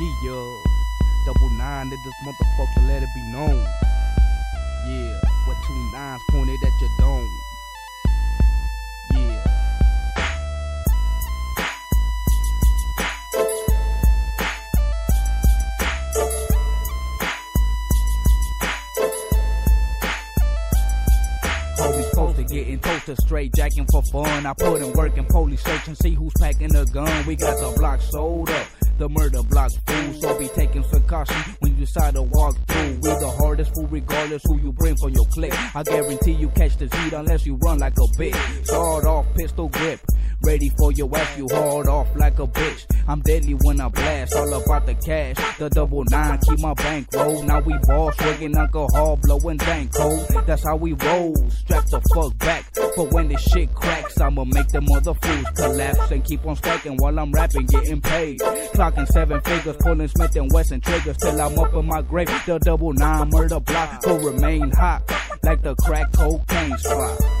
Yeah, double nine at this motherfucker, let it be known. Yeah, with two nines pointed at your dome. Getting toasted, straight jacking for fun. I put in work in police search and see who's packing the gun. We got the block sold up, the murder block full. So be taking some caution when you decide to walk through. We the hardest fool, regardless who you bring for your clique. I guarantee you catch the heat unless you run like a bitch. Sawed off pistol grip. Ready for your ass, you hard off like a bitch. I'm deadly when I blast, all about the cash. The double nine, keep my bank roll. Now we ball, swigging alcohol, blowing dank cold. That's how we roll. Strap the fuck back. But when this shit cracks, I'ma make them other fools collapse and keep on stacking while I'm rapping, getting paid. Clocking seven figures, pulling Smith and Wesson triggers till I'm up in my grave. The double nine murder block will remain hot like the crack cocaine spot.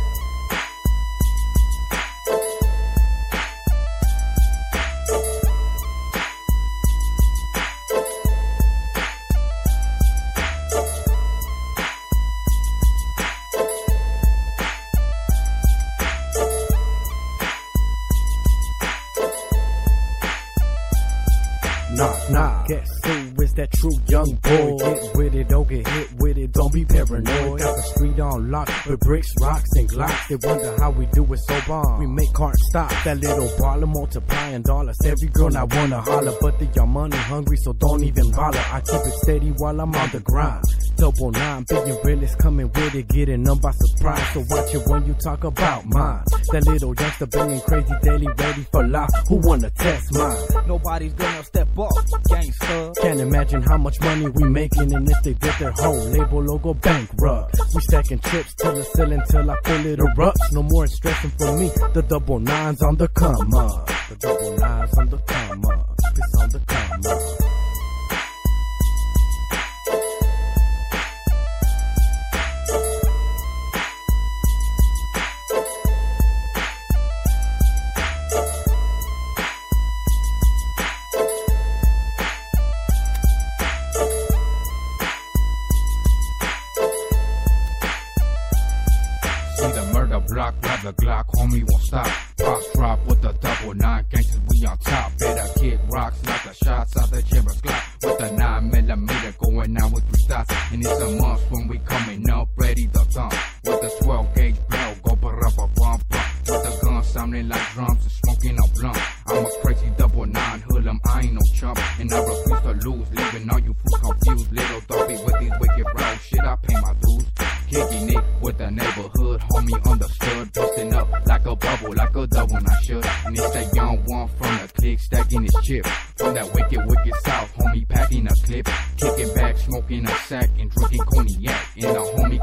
Knock, knock. Guess who is that true young boy? Get with it, don't get hit with it, don't be paranoid. Got the street on lock with bricks, rocks, and glocks. They wonder how we do it so bomb. We make carts stop. That little baller multiplying dollars. Every girl I wanna holler, but they are money hungry, so don't even bother. I keep it steady while I'm on the grind. Double nine, billion realist coming with it, getting them by surprise. So watch it when you talk about mine. That little youngster banging crazy daily, ready for life. Who wanna test mine? Nobody's gonna step up, gangster. Can't imagine how much money we making, and if they did their whole label logo bankrupt. We stacking chips till the ceiling till I feel it erupts. No more stressing for me. The double nines on the come up. The double nines on the come up. It's on the come up. Block, grab the Glock, homie won't stop. Pops drop with the double nine, gangsters we on top. Better kick rocks like the shots out the chamber's clock. With the nine millimeter going out with three shots, And it's a month when we coming up, ready to thump. With the 12 gauge bell, go up a bump. With the gun sounding like drums and smoking a blunt. I'm a crazy double nine hoodlum, I ain't no chump. And I refuse to lose, leaving all you fools confused. Little dopey with these wicked routes, shit, I pay my dues. Kicking it with the neighborhood, homie understood. Busting up like a bubble, like a double, I should. And it's that young one from the clique, stacking his chip. From that wicked, wicked south, homie packing a clip. Kicking back, smoking a sack, and drinking cognac. In the homie.